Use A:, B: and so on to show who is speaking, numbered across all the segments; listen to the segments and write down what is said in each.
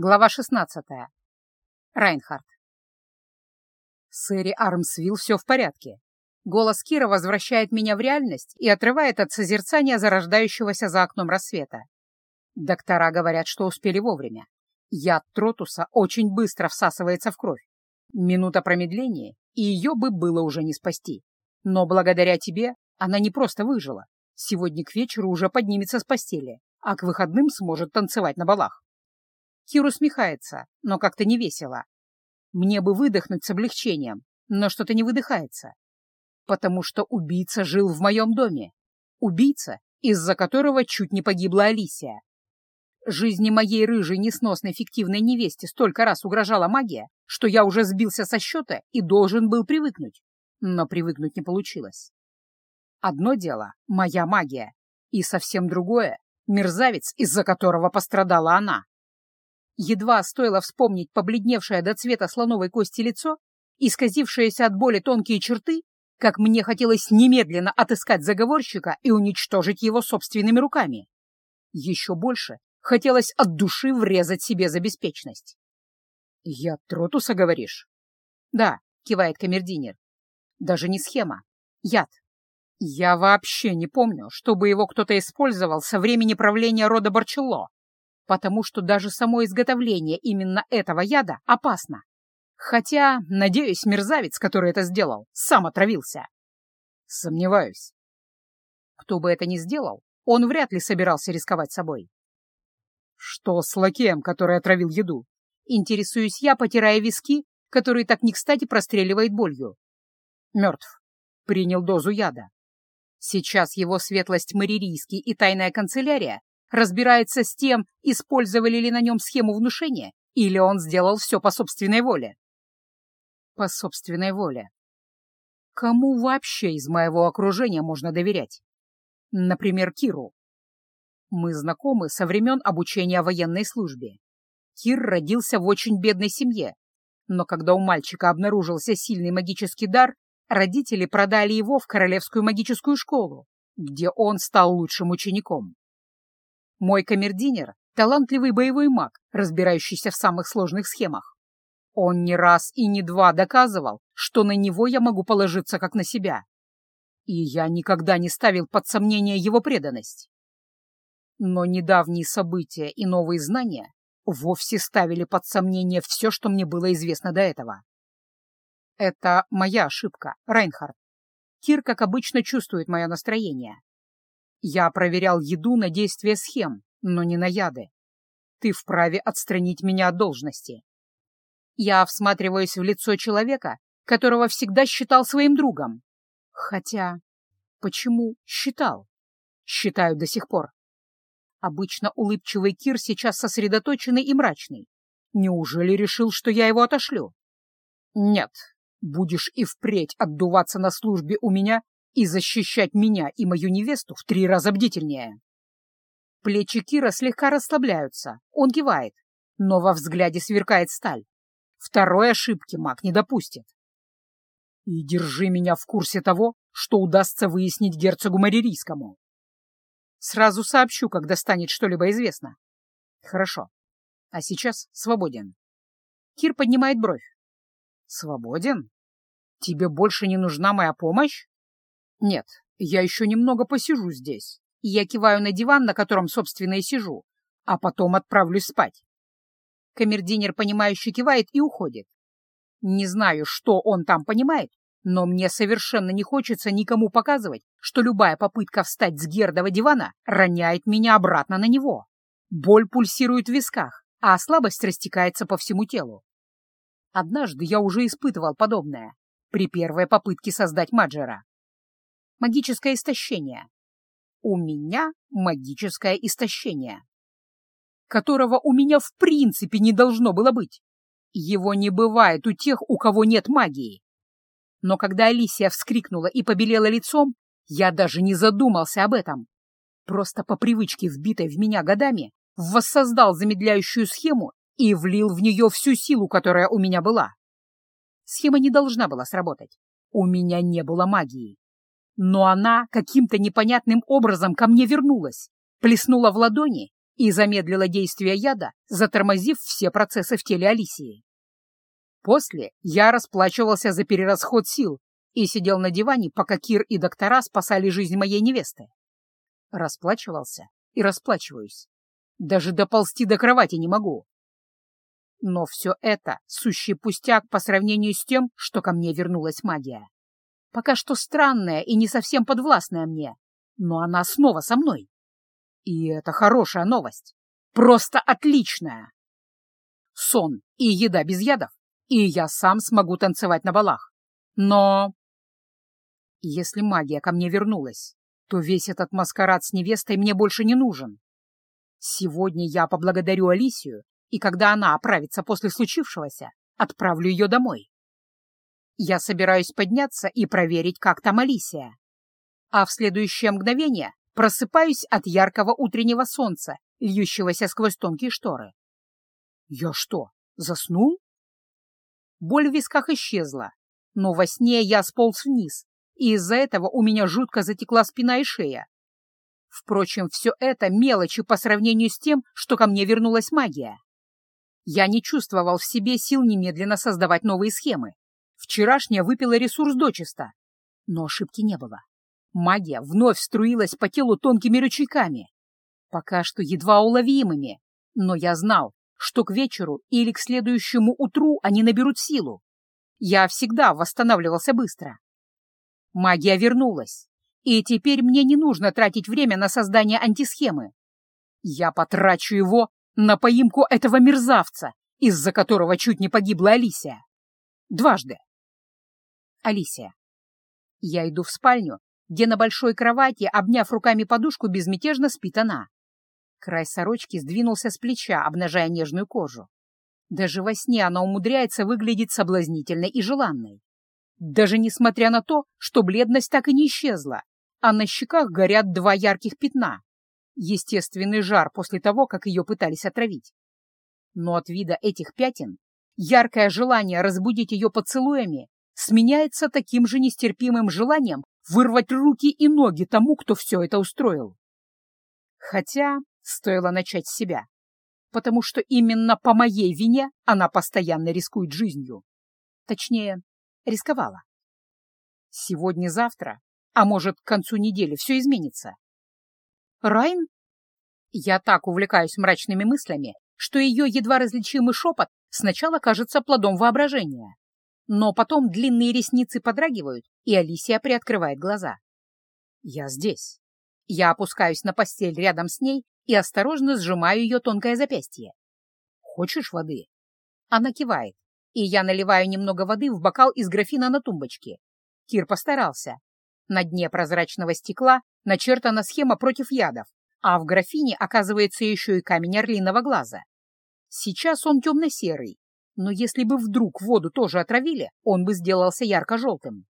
A: Глава 16. Райнхард. Сэри Армсвилл все в порядке. Голос Кира возвращает меня в реальность и отрывает от созерцания зарождающегося за окном рассвета. Доктора говорят, что успели вовремя. Яд Тротуса очень быстро всасывается в кровь. Минута промедления, и ее бы было уже не спасти. Но благодаря тебе она не просто выжила. Сегодня к вечеру уже поднимется с постели, а к выходным сможет танцевать на балах. Кир усмехается, но как-то не весело. Мне бы выдохнуть с облегчением, но что-то не выдыхается. Потому что убийца жил в моем доме. Убийца, из-за которого чуть не погибла Алисия. Жизни моей рыжей несносной фиктивной невесте столько раз угрожала магия, что я уже сбился со счета и должен был привыкнуть. Но привыкнуть не получилось. Одно дело — моя магия, и совсем другое — мерзавец, из-за которого пострадала она. Едва стоило вспомнить побледневшее до цвета слоновой кости лицо, исказившиеся от боли тонкие черты, как мне хотелось немедленно отыскать заговорщика и уничтожить его собственными руками. Еще больше хотелось от души врезать себе за беспечность. «Я Тротуса, говоришь?» «Да», — кивает камердинер. «Даже не схема. Яд. Я вообще не помню, чтобы его кто-то использовал со времени правления рода Барчелло потому что даже само изготовление именно этого яда опасно. Хотя, надеюсь, мерзавец, который это сделал, сам отравился. Сомневаюсь. Кто бы это ни сделал, он вряд ли собирался рисковать собой. Что с лакеем, который отравил еду? Интересуюсь я, потирая виски, который так не кстати простреливает болью. Мертв. Принял дозу яда. Сейчас его светлость Маририйский и тайная канцелярия разбирается с тем, использовали ли на нем схему внушения, или он сделал все по собственной воле. По собственной воле. Кому вообще из моего окружения можно доверять? Например, Киру. Мы знакомы со времен обучения военной службе. Кир родился в очень бедной семье, но когда у мальчика обнаружился сильный магический дар, родители продали его в Королевскую магическую школу, где он стал лучшим учеником. Мой камердинер — талантливый боевой маг, разбирающийся в самых сложных схемах. Он не раз и не два доказывал, что на него я могу положиться как на себя. И я никогда не ставил под сомнение его преданность. Но недавние события и новые знания вовсе ставили под сомнение все, что мне было известно до этого. Это моя ошибка, Райнхард. Кир, как обычно, чувствует мое настроение. Я проверял еду на действие схем, но не на яды. Ты вправе отстранить меня от должности. Я всматриваюсь в лицо человека, которого всегда считал своим другом. Хотя, почему считал? Считаю до сих пор. Обычно улыбчивый Кир сейчас сосредоточенный и мрачный. Неужели решил, что я его отошлю? Нет, будешь и впредь отдуваться на службе у меня и защищать меня и мою невесту в три раза бдительнее. Плечи Кира слегка расслабляются, он кивает, но во взгляде сверкает сталь. Второй ошибки маг не допустит. И держи меня в курсе того, что удастся выяснить герцогу Маририйскому. Сразу сообщу, когда станет что-либо известно. Хорошо. А сейчас свободен. Кир поднимает бровь. Свободен? Тебе больше не нужна моя помощь? Нет, я еще немного посижу здесь. Я киваю на диван, на котором, собственно, и сижу, а потом отправлюсь спать. Камердинер, понимающе кивает и уходит. Не знаю, что он там понимает, но мне совершенно не хочется никому показывать, что любая попытка встать с Гердова дивана роняет меня обратно на него. Боль пульсирует в висках, а слабость растекается по всему телу. Однажды я уже испытывал подобное при первой попытке создать Маджера магическое истощение. У меня магическое истощение, которого у меня в принципе не должно было быть. Его не бывает у тех, у кого нет магии. Но когда Алисия вскрикнула и побелела лицом, я даже не задумался об этом. Просто по привычке, вбитой в меня годами, воссоздал замедляющую схему и влил в нее всю силу, которая у меня была. Схема не должна была сработать. У меня не было магии. Но она каким-то непонятным образом ко мне вернулась, плеснула в ладони, и замедлила действие яда, затормозив все процессы в теле Алисии. После я расплачивался за перерасход сил и сидел на диване, пока Кир и доктора спасали жизнь моей невесты. Расплачивался и расплачиваюсь. Даже доползти до кровати не могу. Но все это — сущий пустяк по сравнению с тем, что ко мне вернулась магия. Пока что странная и не совсем подвластная мне, но она снова со мной. И это хорошая новость. Просто отличная. Сон и еда без ядов, и я сам смогу танцевать на балах. Но... Если магия ко мне вернулась, то весь этот маскарад с невестой мне больше не нужен. Сегодня я поблагодарю Алисию, и когда она оправится после случившегося, отправлю ее домой. Я собираюсь подняться и проверить, как там Алисия. А в следующее мгновение просыпаюсь от яркого утреннего солнца, льющегося сквозь тонкие шторы. Я что, заснул? Боль в висках исчезла, но во сне я сполз вниз, и из-за этого у меня жутко затекла спина и шея. Впрочем, все это мелочи по сравнению с тем, что ко мне вернулась магия. Я не чувствовал в себе сил немедленно создавать новые схемы. Вчерашняя выпила ресурс дочисто. Но ошибки не было. Магия вновь струилась по телу тонкими ручейками. Пока что едва уловимыми, но я знал, что к вечеру или к следующему утру они наберут силу. Я всегда восстанавливался быстро. Магия вернулась, и теперь мне не нужно тратить время на создание антисхемы. Я потрачу его на поимку этого мерзавца, из-за которого чуть не погибла Алисия. Дважды. Алисия. Я иду в спальню, где на большой кровати, обняв руками подушку, безмятежно спит она. Край сорочки сдвинулся с плеча, обнажая нежную кожу. Даже во сне она умудряется выглядеть соблазнительной и желанной. Даже несмотря на то, что бледность так и не исчезла, а на щеках горят два ярких пятна. Естественный жар после того, как ее пытались отравить. Но от вида этих пятен яркое желание разбудить ее поцелуями сменяется таким же нестерпимым желанием вырвать руки и ноги тому, кто все это устроил. Хотя стоило начать с себя, потому что именно по моей вине она постоянно рискует жизнью. Точнее, рисковала. Сегодня-завтра, а может, к концу недели все изменится. Райн? Я так увлекаюсь мрачными мыслями, что ее едва различимый шепот сначала кажется плодом воображения. Но потом длинные ресницы подрагивают, и Алисия приоткрывает глаза. Я здесь. Я опускаюсь на постель рядом с ней и осторожно сжимаю ее тонкое запястье. «Хочешь воды?» Она кивает, и я наливаю немного воды в бокал из графина на тумбочке. Кир постарался. На дне прозрачного стекла начертана схема против ядов, а в графине оказывается еще и камень орлиного глаза. Сейчас он темно-серый, но если бы вдруг воду тоже отравили, он бы сделался ярко-желтым.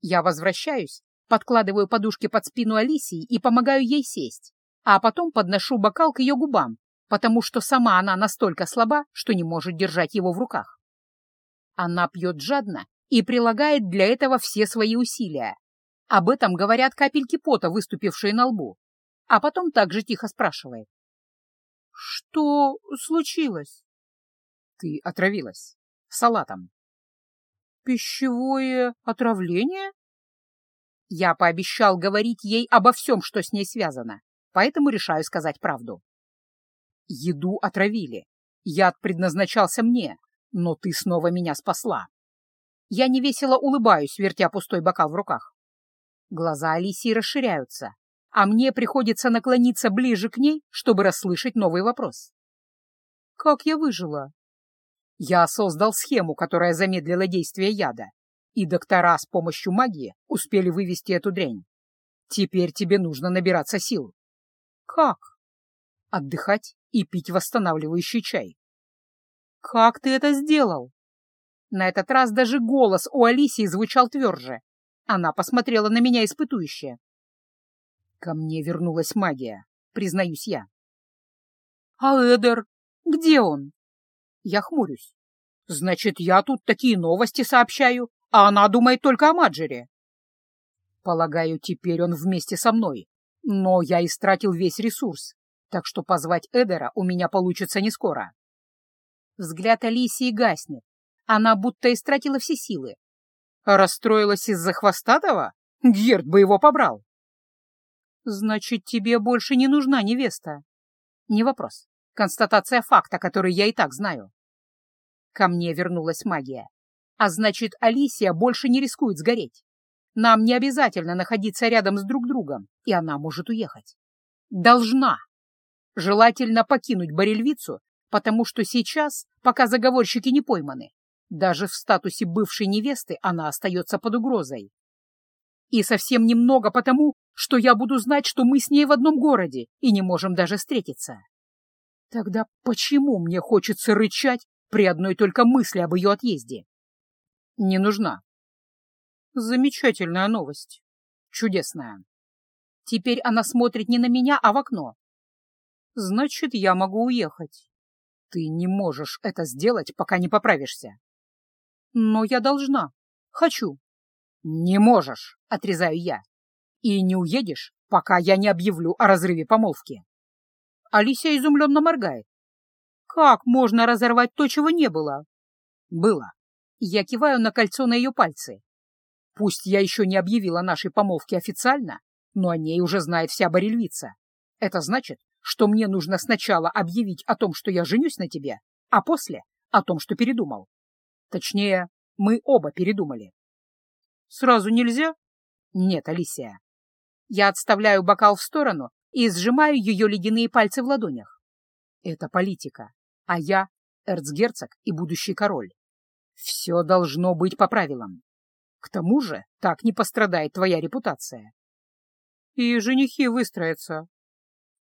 A: Я возвращаюсь, подкладываю подушки под спину Алисии и помогаю ей сесть, а потом подношу бокал к ее губам, потому что сама она настолько слаба, что не может держать его в руках. Она пьет жадно и прилагает для этого все свои усилия. Об этом говорят капельки пота, выступившие на лбу. А потом также тихо спрашивает. «Что случилось?» «Ты отравилась. Салатом». «Пищевое отравление?» Я пообещал говорить ей обо всем, что с ней связано, поэтому решаю сказать правду. Еду отравили. Яд предназначался мне, но ты снова меня спасла. Я невесело улыбаюсь, вертя пустой бокал в руках. Глаза Алисии расширяются, а мне приходится наклониться ближе к ней, чтобы расслышать новый вопрос. Как я выжила? Я создал схему, которая замедлила действие яда, и доктора с помощью магии успели вывести эту дрянь. Теперь тебе нужно набираться сил. Как? Отдыхать и пить восстанавливающий чай. «Как ты это сделал?» На этот раз даже голос у Алисии звучал тверже. Она посмотрела на меня испытующе. «Ко мне вернулась магия, признаюсь я». «А Эдер? Где он?» Я хмурюсь. «Значит, я тут такие новости сообщаю, а она думает только о Маджере». «Полагаю, теперь он вместе со мной, но я истратил весь ресурс, так что позвать Эдера у меня получится не скоро. Взгляд Алисии гаснет. Она будто истратила все силы. Расстроилась из-за хвостатого? Герд бы его побрал. Значит, тебе больше не нужна невеста? Не вопрос. Констатация факта, который я и так знаю. Ко мне вернулась магия. А значит, Алисия больше не рискует сгореть. Нам не обязательно находиться рядом с друг другом, и она может уехать. Должна. Желательно покинуть Барельвицу, потому что сейчас, пока заговорщики не пойманы, даже в статусе бывшей невесты она остается под угрозой. И совсем немного потому, что я буду знать, что мы с ней в одном городе и не можем даже встретиться. Тогда почему мне хочется рычать при одной только мысли об ее отъезде? Не нужна. Замечательная новость. Чудесная. Теперь она смотрит не на меня, а в окно. Значит, я могу уехать. Ты не можешь это сделать, пока не поправишься. Но я должна. Хочу. Не можешь, отрезаю я. И не уедешь, пока я не объявлю о разрыве помолвки. Алисия изумленно моргает. «Как можно разорвать то, чего не было?» «Было». Я киваю на кольцо на ее пальцы. Пусть я еще не объявила нашей помолвке официально, но о ней уже знает вся Барельвица. Это значит, что мне нужно сначала объявить о том, что я женюсь на тебе, а после — о том, что передумал. Точнее, мы оба передумали. Сразу нельзя? Нет, Алисия. Я отставляю бокал в сторону и сжимаю ее ледяные пальцы в ладонях. Это политика, а я — эрцгерцог и будущий король. Все должно быть по правилам. К тому же так не пострадает твоя репутация. И женихи выстроятся.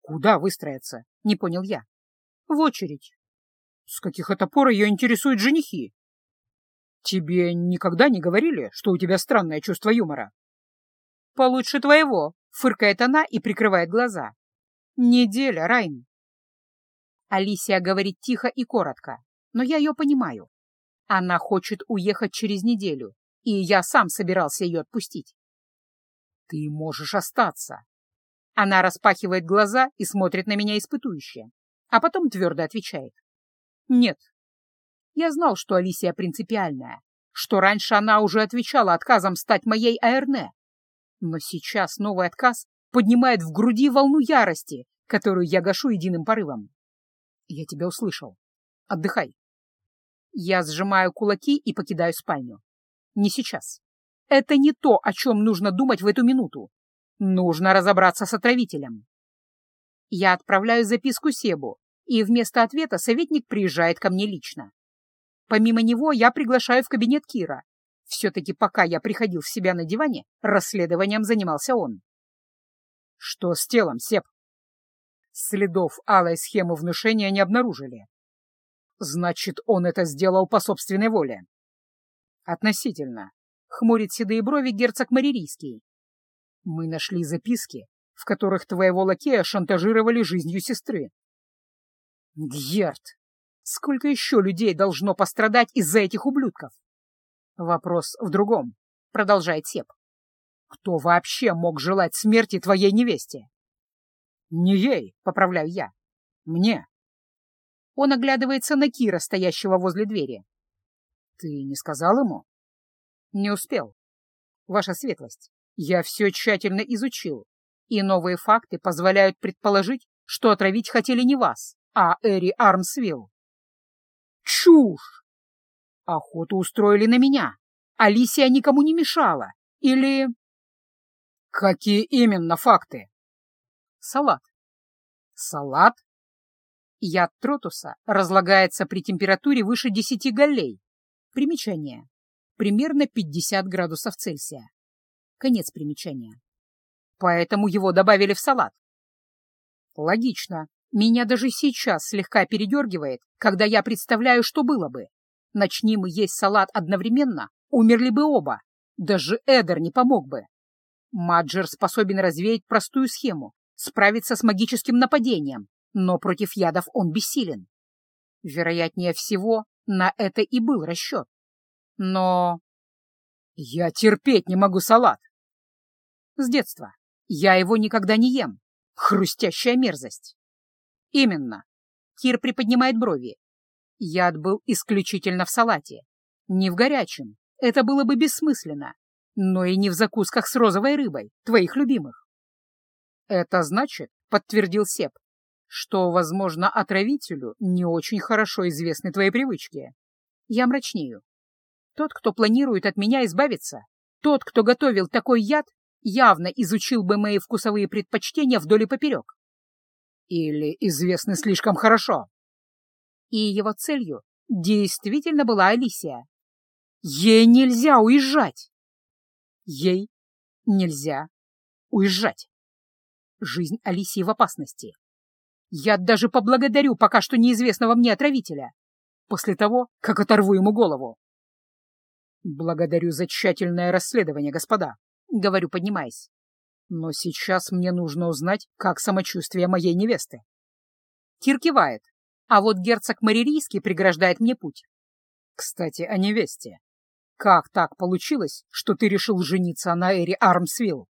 A: Куда выстроятся? Не понял я. В очередь. С каких это пор ее интересуют женихи? Тебе никогда не говорили, что у тебя странное чувство юмора? Получше твоего, Фыркает она и прикрывает глаза. Неделя, Райн. Алисия говорит тихо и коротко, но я ее понимаю. Она хочет уехать через неделю, и я сам собирался ее отпустить. Ты можешь остаться. Она распахивает глаза и смотрит на меня испытующе, а потом твердо отвечает. Нет. Я знал, что Алисия принципиальная, что раньше она уже отвечала отказом стать моей Аэрне, но сейчас новый отказ поднимает в груди волну ярости, которую я гашу единым порывом. Я тебя услышал. Отдыхай. Я сжимаю кулаки и покидаю спальню. Не сейчас. Это не то, о чем нужно думать в эту минуту. Нужно разобраться с отравителем. Я отправляю записку Себу, и вместо ответа советник приезжает ко мне лично. Помимо него я приглашаю в кабинет Кира, все-таки пока я приходил в себя на диване, расследованием занимался он. Что с телом, Сеп? Следов алой схемы внушения не обнаружили. Значит, он это сделал по собственной воле. Относительно. Хмурит седые брови герцог Маририйский. Мы нашли записки, в которых твоего лакея шантажировали жизнью сестры. Герд, сколько еще людей должно пострадать из-за этих ублюдков? Вопрос в другом, продолжает Сеп. Кто вообще мог желать смерти твоей невесте? Не ей, поправляю я. Мне. Он оглядывается на Кира, стоящего возле двери. Ты не сказал ему? Не успел. Ваша светлость, я все тщательно изучил, и новые факты позволяют предположить, что отравить хотели не вас, а Эри Армсвилл. Чушь! Охоту устроили на меня. Алисия никому не мешала. Или... Какие именно факты? Салат. Салат? Яд тротуса разлагается при температуре выше 10 галлей. Примечание. Примерно 50 градусов Цельсия. Конец примечания. Поэтому его добавили в салат. Логично. Меня даже сейчас слегка передергивает, когда я представляю, что было бы, Начни мы есть салат одновременно, умерли бы оба. Даже Эдер не помог бы. Маджер способен развеять простую схему, справиться с магическим нападением, но против ядов он бессилен. Вероятнее всего, на это и был расчет. Но... Я терпеть не могу салат. С детства. Я его никогда не ем. Хрустящая мерзость. Именно. Кир приподнимает брови. Яд был исключительно в салате. Не в горячем. Это было бы бессмысленно. Но и не в закусках с розовой рыбой, твоих любимых. Это значит, подтвердил Сеп, что, возможно, отравителю не очень хорошо известны твои привычки. Я мрачнею. Тот, кто планирует от меня избавиться, тот, кто готовил такой яд, явно изучил бы мои вкусовые предпочтения вдоль и поперек. Или известны слишком хорошо. И его целью действительно была Алисия. Ей нельзя уезжать. Ей нельзя уезжать. Жизнь Алисии в опасности. Я даже поблагодарю пока что неизвестного мне отравителя, после того, как оторву ему голову. Благодарю за тщательное расследование, господа, — говорю, поднимаясь. Но сейчас мне нужно узнать, как самочувствие моей невесты. Кир кивает, а вот герцог Маририйский преграждает мне путь. Кстати, о невесте. Как так получилось, что ты решил жениться на Эри Армсвилл?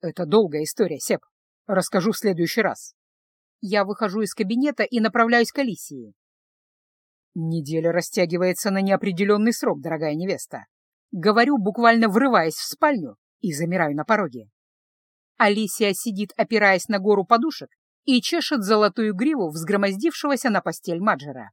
A: Это долгая история, Сеп. Расскажу в следующий раз. Я выхожу из кабинета и направляюсь к Алисии. Неделя растягивается на неопределенный срок, дорогая невеста. Говорю, буквально врываясь в спальню, и замираю на пороге. Алисия сидит, опираясь на гору подушек, и чешет золотую гриву взгромоздившегося на постель Маджера.